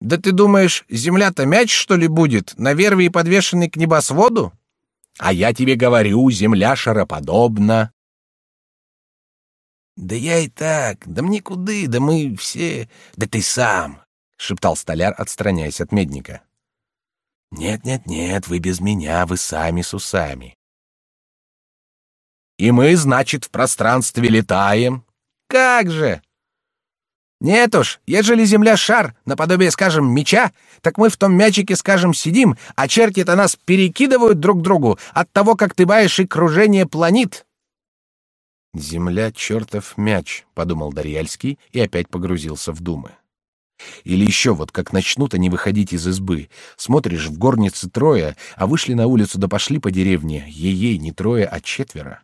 Да ты думаешь, земля-то мяч, что ли, будет, на верве и подвешенный к небосводу? А я тебе говорю, земля шароподобна. Да я и так, да мне куды, да мы все, да ты сам, шептал столяр, отстраняясь от медника. Нет, нет, нет, вы без меня, вы сами с усами. И мы, значит, в пространстве летаем. Как же? Нет уж, ежели земля шар, наподобие, скажем, мяча, так мы в том мячике, скажем, сидим, а черти-то нас перекидывают друг к другу от того, как ты баешь и кружение планет. Земля чертов мяч, подумал Дарьяльский и опять погрузился в думы. Или еще вот как начнут они выходить из избы. Смотришь, в горнице трое, а вышли на улицу да пошли по деревне. Ей-ей, не трое, а четверо.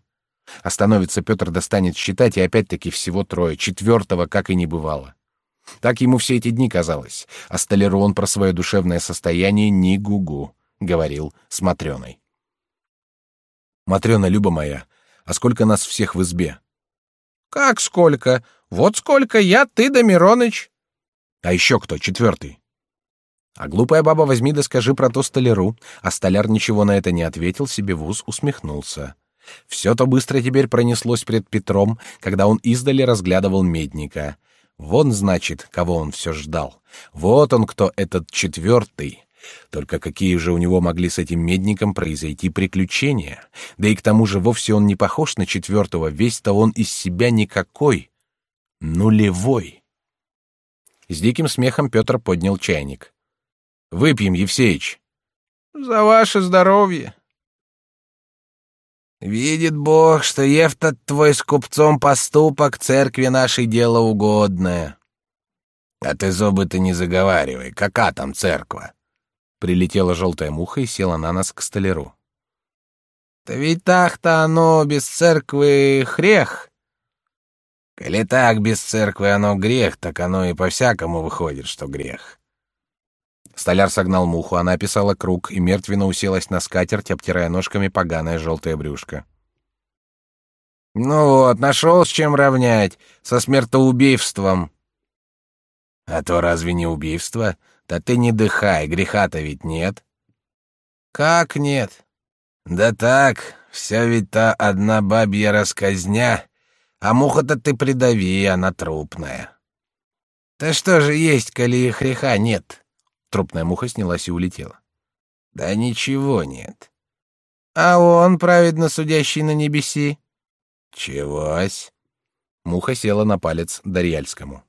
Остановится Петр, достанет считать, и опять-таки всего трое, четвертого как и не бывало. Так ему все эти дни казалось, а столяру он про свое душевное состояние ни гугу, говорил с Матрёной. «Матрёна, Люба моя, а сколько нас всех в избе?» «Как сколько? Вот сколько я, ты да Мироныч». «А еще кто, четвертый?» А глупая баба возьми да скажи про то столяру, а столяр ничего на это не ответил, себе в ус усмехнулся. Все то быстро теперь пронеслось пред Петром, когда он издали разглядывал медника. Вон, значит, кого он все ждал. Вот он кто этот четвертый. Только какие же у него могли с этим медником произойти приключения? Да и к тому же вовсе он не похож на четвертого, весь-то он из себя никакой. Нулевой. С диким смехом Петр поднял чайник. «Выпьем, Евсеич». «За ваше здоровье», Видит Бог, что ев-то твой с купцом поступок церкви нашей дело угодное. А ты зубы-то не заговаривай, кака там церква? Прилетела желтая муха и села на нас к столяру. Да ведь так-то оно без церквы хрех. Коли так без церквы оно грех, так оно и по-всякому выходит, что грех. Столяр согнал муху, она описала круг и мертвенно уселась на скатерть, обтирая ножками поганое желтое брюшко. «Ну вот, нашел с чем равнять, со смертоубийством». «А то разве не убийство? Да ты не дыхай, греха-то ведь нет». «Как нет?» «Да так, вся ведь та одна бабья расказня, а муха-то ты придави, она трупная». «Да что же есть, коли греха нет?» Трупная муха снялась и улетела. Да ничего нет. А он праведно судящий на небеси. Чегось? Муха села на палец Дарьяльскому.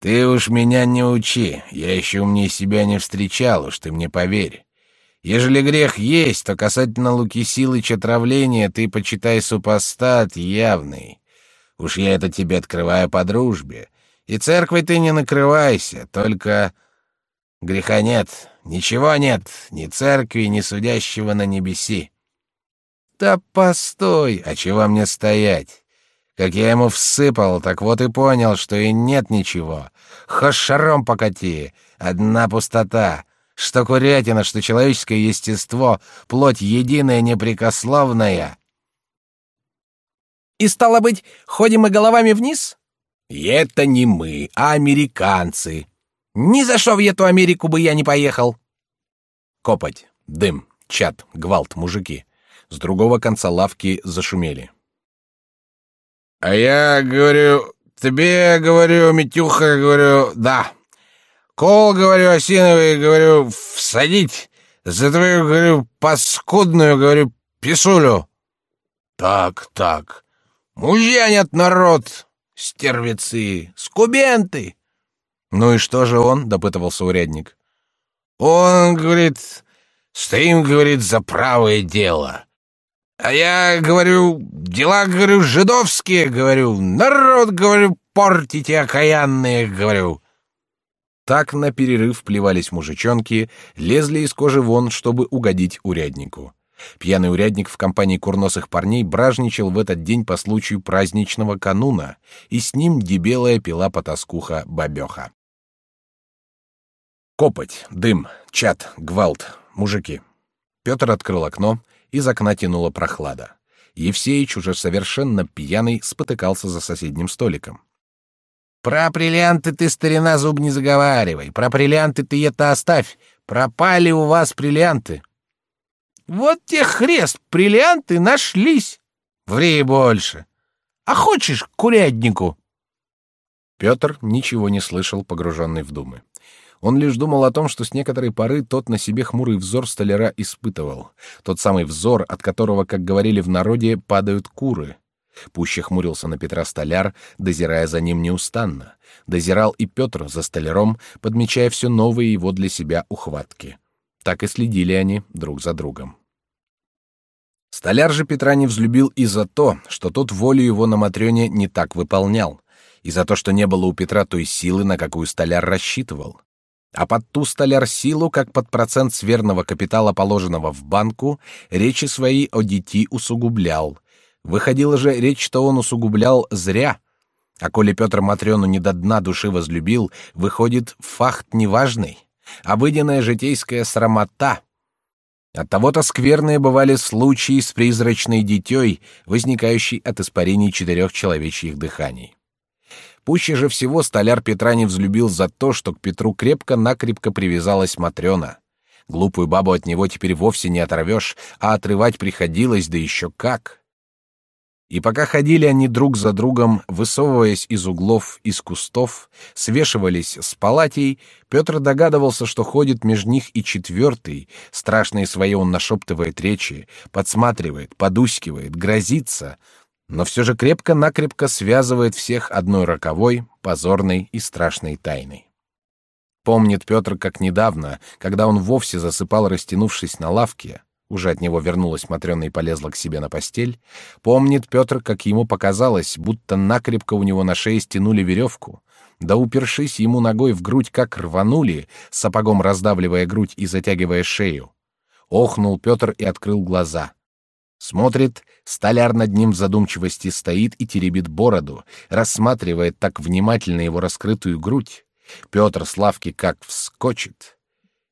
Ты уж меня не учи, я еще умнее себя не встречал, уж ты мне поверь. Ежели грех есть, то касательно луки силы отравления ты почитай супостат явный. Уж я это тебе открываю по дружбе. И церквой ты не накрывайся, только Греха нет, ничего нет, ни церкви, ни судящего на небеси. Да постой, а чего мне стоять? Как я ему всыпал, так вот и понял, что и нет ничего. Хошь шаром покати, одна пустота. Что курятина, что человеческое естество, плоть единая, непрекословная. И стало быть, ходим мы головами вниз? Это не мы, а американцы, ни за что в эту Америку бы я не поехал. Копоть, дым, чат, гвалт, мужики. С другого конца лавки зашумели. А я говорю, тебе говорю, Митюха, говорю, да. Кол, говорю, осиновый, говорю, всадить за твою, говорю, паскудную, говорю, писулю. Так, так. Мужья нет народ, стервицы, скубенты. Ну и что же он? допытывался урядник. Он говорит, стоим, говорит, за правое дело. А я говорю, дела, говорю, жидовские, говорю, народ, говорю, портите окаянные, говорю. Так на перерыв плевались мужичонки, лезли из кожи вон, чтобы угодить уряднику. Пьяный урядник в компании курносых парней бражничал в этот день по случаю праздничного кануна, и с ним дебелая пила потаскуха бабеха. Копоть, дым, чат, гвалт, мужики. Петр открыл окно, из окна тянула прохлада. Евсеич, уже совершенно пьяный, спотыкался за соседним столиком. Про бриллианты ты, старина, зуб не заговаривай. Про бриллианты ты это оставь. Пропали у вас бриллианты. Вот те хрест, бриллианты нашлись. Ври больше. А хочешь к курятнику? Петр ничего не слышал, погруженный в думы. Он лишь думал о том, что с некоторой поры тот на себе хмурый взор столяра испытывал. Тот самый взор, от которого, как говорили в народе, падают куры. Пуще хмурился на Петра столяр, дозирая за ним неустанно. Дозирал и Петр за столяром, подмечая все новые его для себя ухватки. Так и следили они друг за другом. Столяр же Петра не взлюбил и за то, что тот волю его на Матрёне не так выполнял, и за то, что не было у Петра той силы, на какую столяр рассчитывал. А под ту столяр силу, как под процент сверного капитала, положенного в банку, речи свои о дети усугублял. Выходило же речь, что он усугублял зря. А коли Петр Матрёну не до дна души возлюбил, выходит, факт неважный. Обыденная житейская срамота — от того-то скверные бывали случаи с призрачной дитей, возникающей от испарений четырех человечьих дыханий. Пуще же всего столяр Петра не взлюбил за то, что к Петру крепко-накрепко привязалась Матрена. Глупую бабу от него теперь вовсе не оторвешь, а отрывать приходилось, да еще как. И пока ходили они друг за другом, высовываясь из углов, из кустов, свешивались с палатей, Петр догадывался, что ходит между них и четвертый, страшные свои он нашептывает речи, подсматривает, подускивает, грозится, но все же крепко-накрепко связывает всех одной роковой, позорной и страшной тайной. Помнит Петр, как недавно, когда он вовсе засыпал, растянувшись на лавке, уже от него вернулась Матрена и полезла к себе на постель, помнит Петр, как ему показалось, будто накрепко у него на шее стянули веревку, да упершись ему ногой в грудь, как рванули, сапогом раздавливая грудь и затягивая шею. Охнул Петр и открыл глаза. Смотрит, столяр над ним в задумчивости стоит и теребит бороду, рассматривает так внимательно его раскрытую грудь. Петр Славки как вскочит.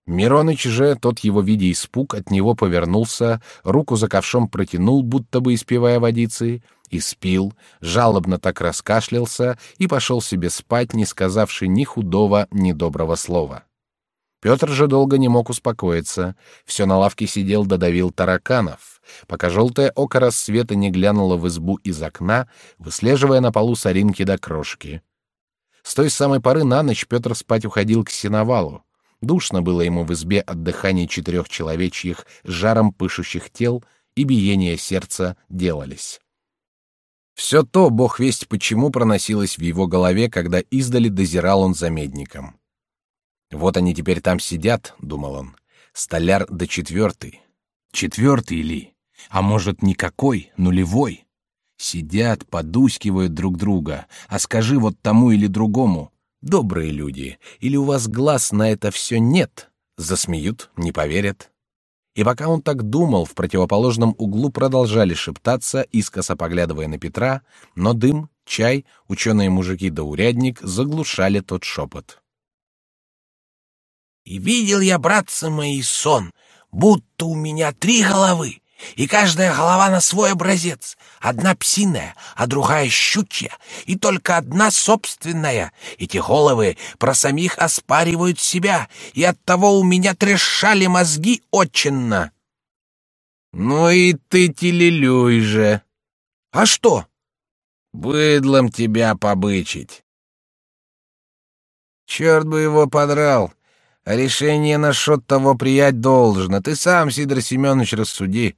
Мироныч же, тот его видя испуг, от него повернулся, руку за ковшом протянул, будто бы испевая водицы, и спил, жалобно так раскашлялся и пошел себе спать, не сказавши ни худого, ни доброго слова. Петр же долго не мог успокоиться, все на лавке сидел додавил тараканов, пока желтое око рассвета не глянуло в избу из окна, выслеживая на полу соринки до крошки. С той самой поры на ночь Петр спать уходил к сеновалу. Душно было ему в избе от дыхания четырех человечьих, жаром пышущих тел, и биения сердца делались. Все то, бог весть почему, проносилось в его голове, когда издали дозирал он за медником. Вот они теперь там сидят, думал он, столяр до четвертый. Четвертый ли? А может, никакой, нулевой? Сидят, подускивают друг друга, а скажи вот тому или другому, добрые люди, или у вас глаз на это все нет? Засмеют, не поверят. И пока он так думал, в противоположном углу продолжали шептаться, искоса поглядывая на Петра, но дым, чай, ученые мужики да урядник заглушали тот шепот. «И видел я, братцы мои, сон, будто у меня три головы, и каждая голова на свой образец. Одна псиная, а другая щучья, и только одна собственная. Эти головы про самих оспаривают себя, и оттого у меня трешали мозги отчинно. Ну и ты телелюй же. А что? Быдлом тебя побычить. Черт бы его подрал. Решение насчет того приять должно. Ты сам, Сидор Семенович, рассуди.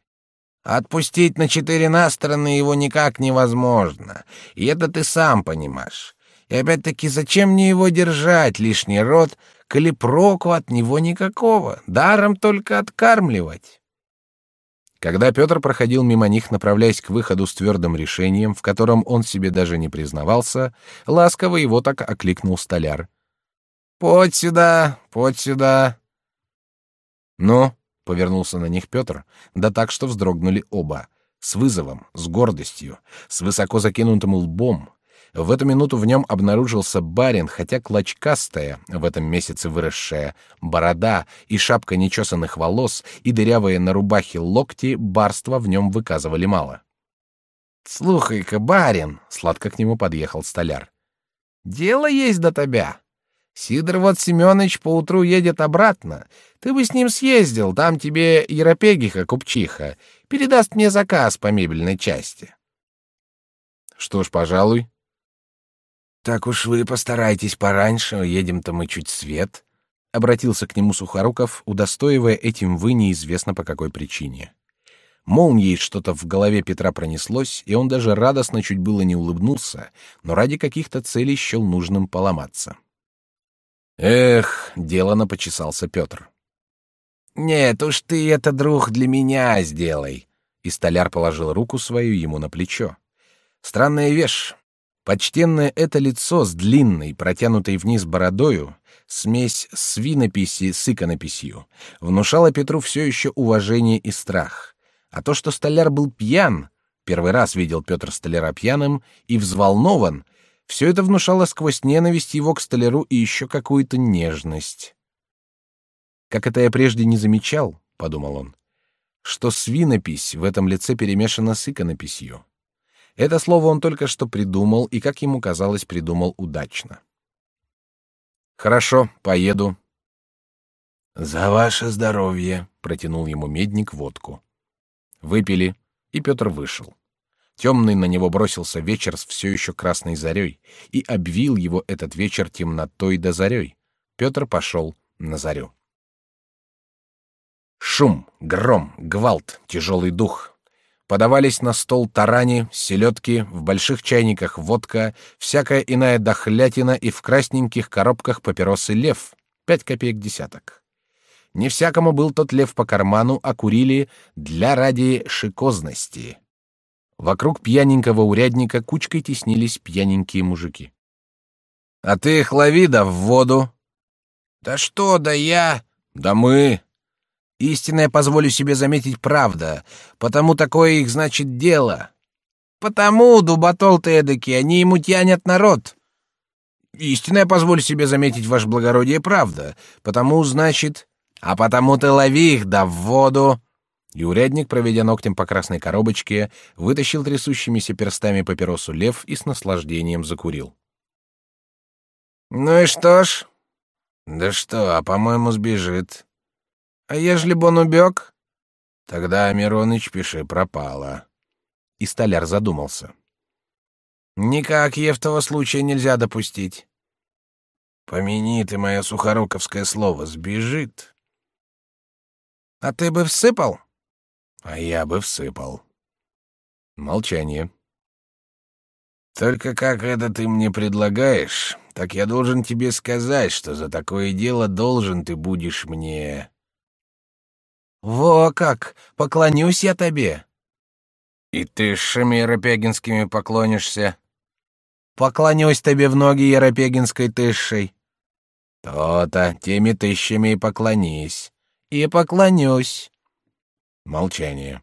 Отпустить на четыре на стороны его никак невозможно, и это ты сам понимаешь. И опять-таки, зачем мне его держать, лишний род, коли проку от него никакого, даром только откармливать? Когда Петр проходил мимо них, направляясь к выходу с твердым решением, в котором он себе даже не признавался, ласково его так окликнул столяр. «Подь сюда, подь сюда!» «Ну?» Повернулся на них Петр, да так, что вздрогнули оба, с вызовом, с гордостью, с высоко закинутым лбом. В эту минуту в нем обнаружился барин, хотя клочкастая, в этом месяце выросшая, борода и шапка нечесанных волос и дырявые на рубахе локти барства в нем выказывали мало. «Слухай-ка, барин!» — сладко к нему подъехал столяр. Дело есть до тебя. Сидор вот Семёныч поутру едет обратно. Ты бы с ним съездил, там тебе Еропегиха, купчиха, передаст мне заказ по мебельной части. Что ж, пожалуй. Так уж вы постарайтесь пораньше, едем-то мы чуть свет. Обратился к нему Сухоруков, удостоивая этим вы неизвестно по какой причине. Молнией что-то в голове Петра пронеслось, и он даже радостно чуть было не улыбнулся, но ради каких-то целей счел нужным поломаться. Эх, делано почесался Петр. Нет уж ты это, друг, для меня сделай. И столяр положил руку свою ему на плечо. Странная вещь. Почтенное это лицо с длинной, протянутой вниз бородою, смесь свинописи с иконописью, внушало Петру все еще уважение и страх. А то, что столяр был пьян, первый раз видел Петр столяра пьяным и взволнован, все это внушало сквозь ненависть его к столяру и еще какую-то нежность. Как это я прежде не замечал, подумал он, что свинопись в этом лице перемешана с иконописью. Это слово он только что придумал и, как ему казалось, придумал удачно. Хорошо, поеду. За ваше здоровье, протянул ему медник водку. Выпили, и Петр вышел. Темный на него бросился вечер с все еще красной зарей, и обвил его этот вечер темнотой до зарей. Петр пошел на зарю. Шум, гром, гвалт, тяжелый дух. Подавались на стол тарани, селедки, в больших чайниках водка, всякая иная дохлятина и в красненьких коробках папиросы лев, пять копеек десяток. Не всякому был тот лев по карману, а курили для ради шикозности. Вокруг пьяненького урядника кучкой теснились пьяненькие мужики. А ты их лови да в воду. Да что, да я, да мы. Истинное позволю себе заметить правда, потому такое их значит дело. Потому, дуботол ты эдакий, они ему тянет народ. Истинное позволю себе заметить, ваше благородие, правда, потому, значит... А потому ты лови их да в воду. И урядник, проведя ногтем по красной коробочке, вытащил трясущимися перстами папиросу лев и с наслаждением закурил. «Ну и что ж?» «Да что, а, по-моему, сбежит. А ежели бы он убег?» «Тогда, Мироныч, пиши, пропало». И столяр задумался. «Никак Евтого случая нельзя допустить». «Помяни ты мое сухоруковское слово, сбежит». «А ты бы всыпал?» А я бы всыпал. Молчание. Только как это ты мне предлагаешь, так я должен тебе сказать, что за такое дело должен ты будешь мне. Во как, поклонюсь я тебе. И ты шами Еропегинскими поклонишься. Поклонюсь тебе в ноги Еропегинской тысшей. То-то, теми тысячами и поклонись. И поклонюсь. Молчание.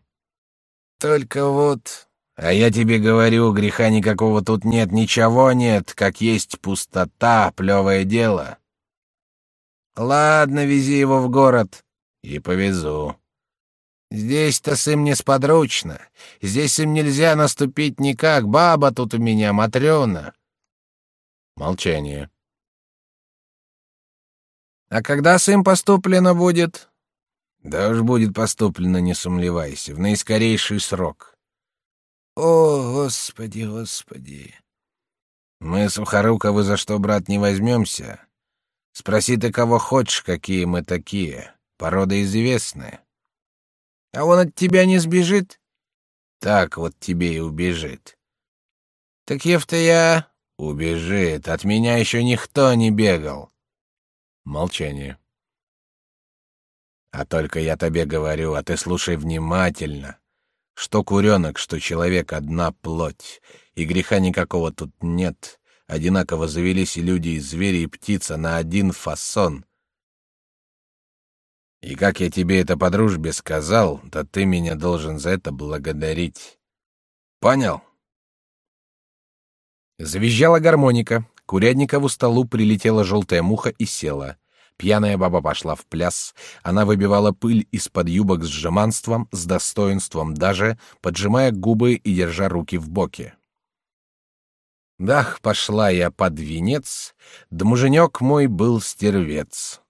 Только вот, а я тебе говорю, греха никакого тут нет, ничего нет, как есть пустота, плевое дело. Ладно, вези его в город. И повезу. Здесь-то с им несподручно. Здесь им нельзя наступить никак. Баба тут у меня, Матрёна. Молчание. А когда с им поступлено будет? Да уж будет поступлено, не сомневайся, в наискорейший срок. О, господи, господи. Мы, Сухоруковы, за что, брат, не возьмемся? Спроси ты кого хочешь, какие мы такие. Порода известная. А он от тебя не сбежит? Так вот тебе и убежит. Так Евта я... Убежит. От меня еще никто не бегал. Молчание. А только я тебе говорю, а ты слушай внимательно. Что куренок, что человек — одна плоть, и греха никакого тут нет. Одинаково завелись и люди, и звери, и птица на один фасон. И как я тебе это по дружбе сказал, то ты меня должен за это благодарить. Понял? Завизжала гармоника. К урядникову столу прилетела желтая муха и села — Пьяная баба пошла в пляс. Она выбивала пыль из-под юбок с жеманством, с достоинством даже, поджимая губы и держа руки в боки. Дах, пошла я под венец, да муженек мой был стервец.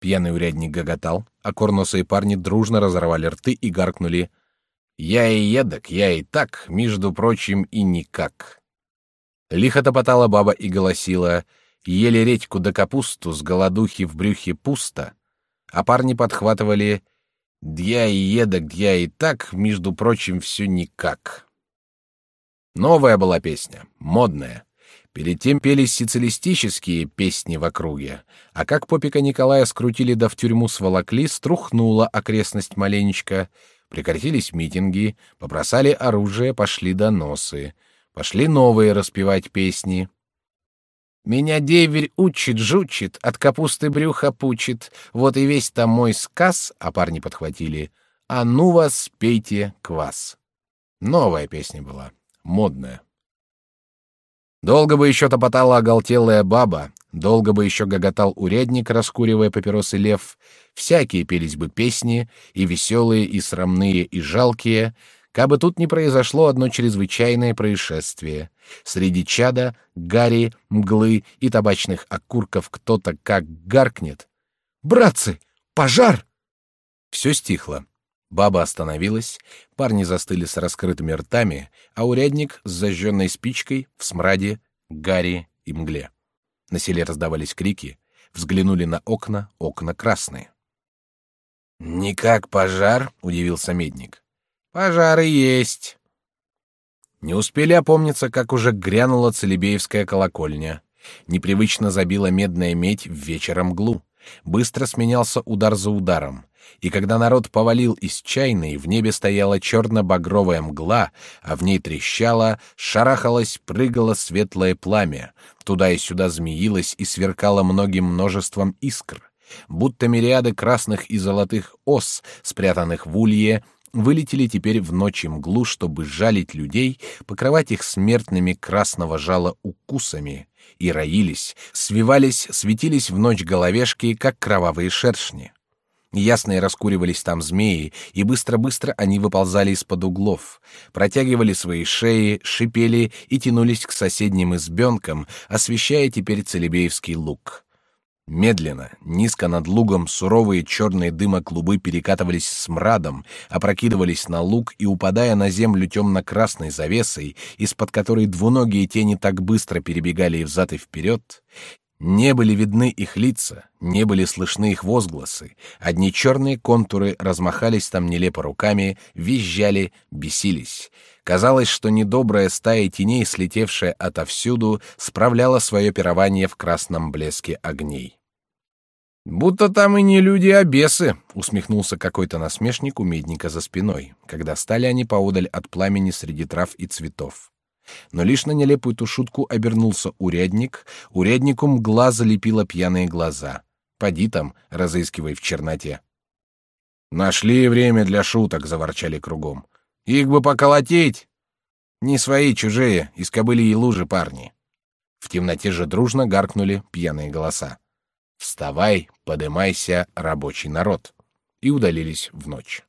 Пьяный урядник гоготал, а курносые парни дружно разорвали рты и гаркнули «Я и едок, я и так, между прочим, и никак». Лихо топотала баба и голосила «Ели редьку да капусту, с голодухи в брюхе пусто», а парни подхватывали «Дья и едок, дья и так, между прочим, все никак». Новая была песня, модная. Перед тем пелись социалистические песни в округе, а как попика Николая скрутили да в тюрьму сволокли, струхнула окрестность маленечко, прекратились митинги, побросали оружие, пошли доносы, пошли новые распевать песни. Меня деверь учит, жучит, от капусты брюха пучит, вот и весь там мой сказ, а парни подхватили, а ну вас, пейте квас. Новая песня была модная. Долго бы еще топотала оголтелая баба, долго бы еще гоготал урядник, раскуривая папиросы лев, всякие пелись бы песни, и веселые, и срамные, и жалкие, кабы тут не произошло одно чрезвычайное происшествие. Среди чада, гари, мглы и табачных окурков кто-то как гаркнет. «Братцы, пожар!» Все стихло. Баба остановилась, парни застыли с раскрытыми ртами, а урядник с зажженной спичкой в смраде, гари и мгле. На селе раздавались крики, взглянули на окна, окна красные. «Никак пожар?» — удивился медник. «Пожары есть». Не успели опомниться, как уже грянула Целебеевская колокольня. Непривычно забила медная медь в вечером мглу. Быстро сменялся удар за ударом. И когда народ повалил из чайной, в небе стояла черно-багровая мгла, а в ней трещало, шарахалось, прыгало светлое пламя, туда и сюда змеилось и сверкало многим множеством искр, будто мириады красных и золотых ос, спрятанных в улье, вылетели теперь в ночь мглу, чтобы жалить людей, покрывать их смертными красного жала укусами, и роились, свивались, светились в ночь головешки, как кровавые шершни. Ясные раскуривались там змеи, и быстро-быстро они выползали из-под углов, протягивали свои шеи, шипели и тянулись к соседним избенкам, освещая теперь Целебеевский луг. Медленно, низко над лугом, суровые черные дыма клубы перекатывались с мрадом, опрокидывались на луг и, упадая на землю темно-красной завесой, из-под которой двуногие тени так быстро перебегали взад и вперед, не были видны их лица, не были слышны их возгласы. Одни черные контуры размахались там нелепо руками, визжали, бесились. Казалось, что недобрая стая теней, слетевшая отовсюду, справляла свое пирование в красном блеске огней. «Будто там и не люди, а бесы», — усмехнулся какой-то насмешник у медника за спиной, когда стали они поодаль от пламени среди трав и цветов. Но лишь на нелепую ту шутку обернулся урядник, уряднику мгла залепила пьяные глаза. Поди там, разыскивай в черноте. «Нашли время для шуток», — заворчали кругом. «Их бы поколотить!» «Не свои, чужие, из кобыли и лужи парни». В темноте же дружно гаркнули пьяные голоса. «Вставай, подымайся, рабочий народ!» и удалились в ночь.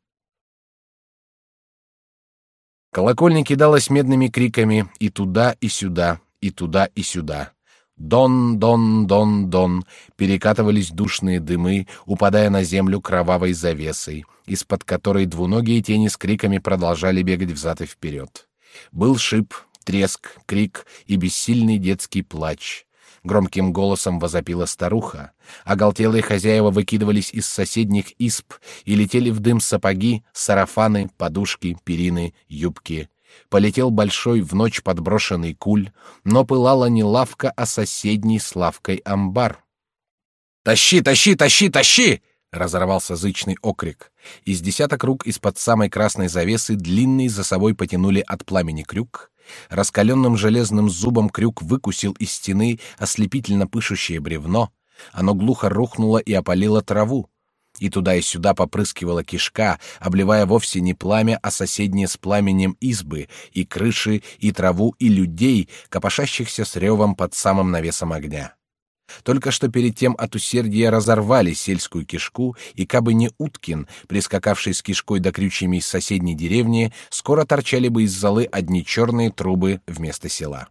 Колокольня кидалась медными криками и туда, и сюда, и туда, и сюда. Дон, дон, дон, дон, перекатывались душные дымы, упадая на землю кровавой завесой, из-под которой двуногие тени с криками продолжали бегать взад и вперед. Был шип, треск, крик и бессильный детский плач. Громким голосом возопила старуха. Оголтелые хозяева выкидывались из соседних исп и летели в дым сапоги, сарафаны, подушки, перины, юбки. Полетел большой в ночь подброшенный куль, но пылала не лавка, а соседний с лавкой амбар. «Тащи, тащи, тащи, тащи!» — разорвался зычный окрик. Из десяток рук из-под самой красной завесы длинный за собой потянули от пламени крюк, Раскаленным железным зубом крюк выкусил из стены ослепительно пышущее бревно. Оно глухо рухнуло и опалило траву. И туда и сюда попрыскивала кишка, обливая вовсе не пламя, а соседние с пламенем избы, и крыши, и траву, и людей, копошащихся с ревом под самым навесом огня. Только что перед тем от усердия разорвали сельскую кишку, и кабы не Уткин, прискакавший с кишкой до крючьями из соседней деревни, скоро торчали бы из золы одни черные трубы вместо села.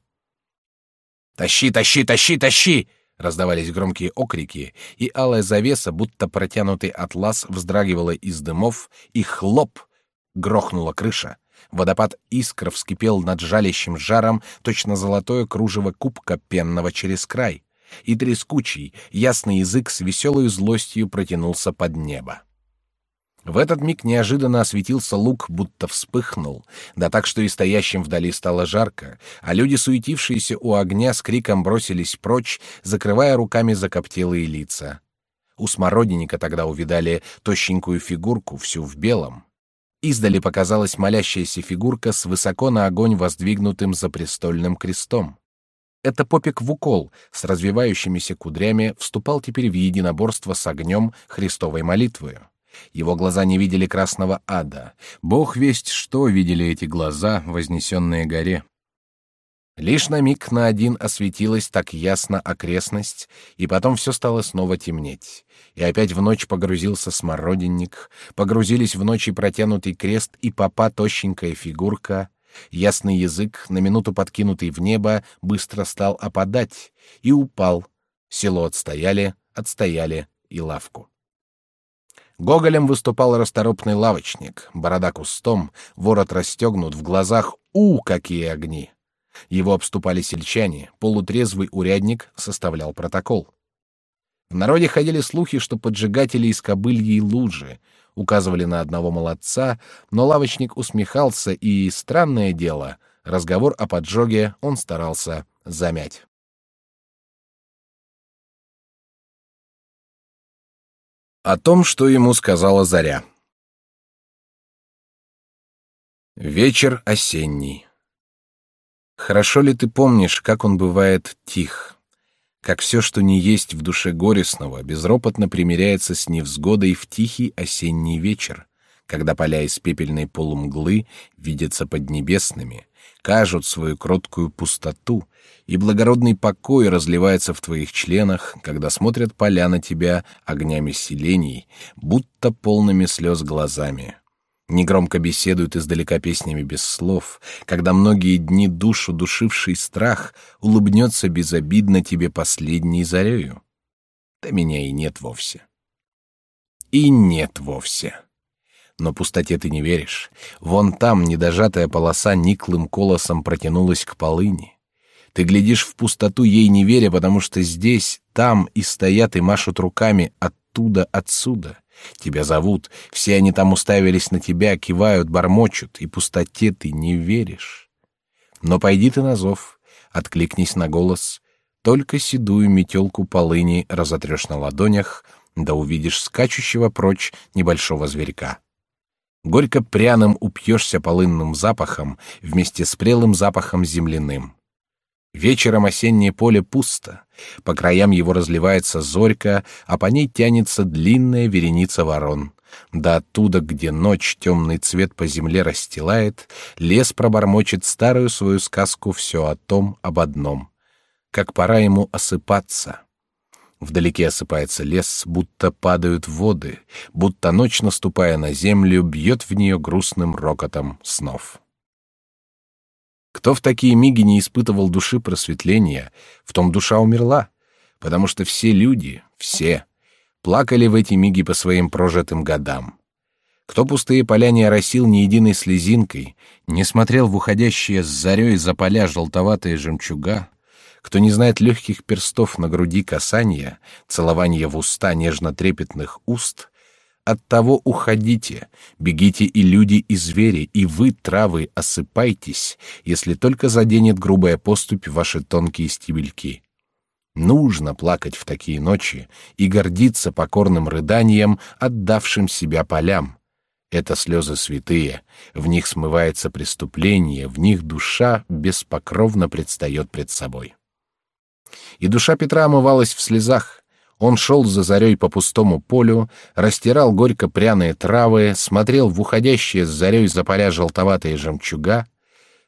«Тащи, тащи, тащи, тащи!» Раздавались громкие окрики, и алая завеса, будто протянутый атлас, вздрагивала из дымов, и хлоп! Грохнула крыша. Водопад искр вскипел над жалящим жаром, точно золотое кружево кубка пенного через край. И трескучий, ясный язык с веселой злостью протянулся под небо. В этот миг неожиданно осветился луг, будто вспыхнул, да так, что и стоящим вдали стало жарко, а люди, суетившиеся у огня, с криком бросились прочь, закрывая руками закоптелые лица. У смородинника тогда увидали тощенькую фигурку, всю в белом. Издали показалась молящаяся фигурка с высоко на огонь воздвигнутым запрестольным крестом. Это попик в укол с развивающимися кудрями вступал теперь в единоборство с огнем Христовой молитвою. Его глаза не видели красного ада. Бог весть, что видели эти глаза, вознесенные горе. Лишь на миг на один осветилась так ясно окрестность, и потом все стало снова темнеть. И опять в ночь погрузился смородинник, погрузились в ночь и протянутый крест, и попа тощенькая фигурка. Ясный язык, на минуту подкинутый в небо, быстро стал опадать и упал. Село отстояли, отстояли и лавку. Гоголем выступал расторопный лавочник, борода кустом, ворот расстегнут, в глазах у какие огни. Его обступали сельчане, полутрезвый урядник составлял протокол. В народе ходили слухи, что поджигатели из кобыльей лужи указывали на одного молодца, но лавочник усмехался, и, странное дело, разговор о поджоге он старался замять. О том, что ему сказала Заря. Вечер осенний. Хорошо ли ты помнишь, как он бывает тих, как все, что не есть в душе горестного, безропотно примиряется с невзгодой в тихий осенний вечер, когда поля из пепельной полумглы видятся поднебесными, кажут свою кроткую пустоту, и благородный покой разливается в твоих членах, когда смотрят поля на тебя огнями селений, будто полными слез глазами. Негромко беседуют издалека песнями без слов, когда многие дни душу душивший страх улыбнется безобидно тебе последней зарею. Да меня и нет вовсе. И нет вовсе. Но пустоте ты не веришь. Вон там недожатая полоса никлым колосом протянулась к полыни. Ты глядишь в пустоту, ей не веря, потому что здесь, там и стоят и машут руками оттуда, отсюда. Тебя зовут, все они там уставились на тебя, кивают, бормочут, и пустоте ты не веришь. Но пойди ты на зов, откликнись на голос, только седую метелку полыни разотрешь на ладонях, да увидишь скачущего прочь небольшого зверька. Горько пряным упьешься полынным запахом вместе с прелым запахом земляным. Вечером осеннее поле пусто, по краям его разливается зорька, а по ней тянется длинная вереница ворон. Да оттуда, где ночь темный цвет по земле расстилает, лес пробормочет старую свою сказку все о том, об одном. Как пора ему осыпаться. Вдалеке осыпается лес, будто падают воды, будто ночь, наступая на землю, бьет в нее грустным рокотом снов. Кто в такие миги не испытывал души просветления, в том душа умерла, потому что все люди, все, плакали в эти миги по своим прожитым годам. Кто пустые поля не оросил ни единой слезинкой, не смотрел в уходящие с зарей за поля желтоватые жемчуга, кто не знает легких перстов на груди касания, целования в уста нежно-трепетных уст, от того уходите, бегите и люди, и звери, и вы, травы, осыпайтесь, если только заденет грубая поступь ваши тонкие стебельки. Нужно плакать в такие ночи и гордиться покорным рыданием, отдавшим себя полям. Это слезы святые, в них смывается преступление, в них душа беспокровно предстает пред собой. И душа Петра омывалась в слезах. Он шел за зарей по пустому полю, растирал горько-пряные травы, смотрел в уходящие с зарей за поля желтоватые жемчуга.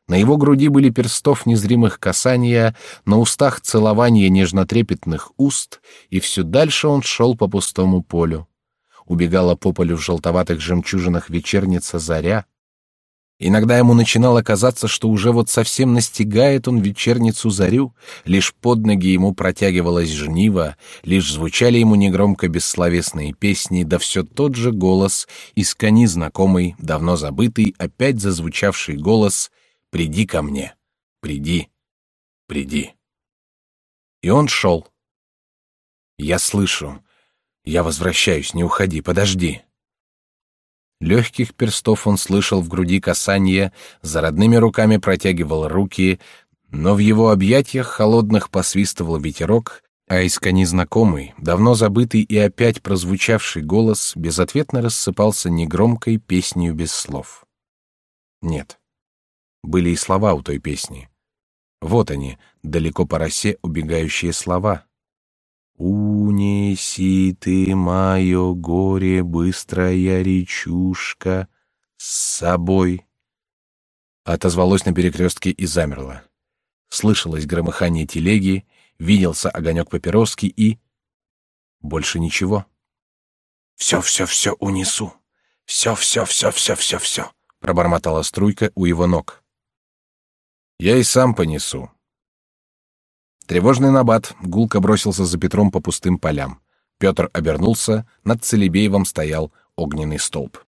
На его груди были перстов незримых касания, на устах целования нежно-трепетных уст, и все дальше он шел по пустому полю. Убегала по полю в желтоватых жемчужинах вечерница заря, Иногда ему начинало казаться, что уже вот совсем настигает он вечерницу зарю, лишь под ноги ему протягивалась жнива, лишь звучали ему негромко бессловесные песни, да все тот же голос, искони знакомый, давно забытый, опять зазвучавший голос «Приди ко мне, приди, приди». И он шел. «Я слышу. Я возвращаюсь, не уходи, подожди». Легких перстов он слышал в груди касание, за родными руками протягивал руки, но в его объятиях холодных посвистывал ветерок, а иска незнакомый, давно забытый и опять прозвучавший голос безответно рассыпался негромкой песнью без слов. Нет, были и слова у той песни. Вот они, далеко по росе убегающие слова. Унеси ты мое горе, быстрая речушка, с собой. Отозвалось на перекрестке и замерло. Слышалось громыхание телеги, виделся огонек папироски и... Больше ничего. «Все, все, все унесу! Все, все, все, все, все, все!» пробормотала струйка у его ног. «Я и сам понесу», Тревожный набат гулко бросился за Петром по пустым полям. Петр обернулся, над Целебеевым стоял огненный столб.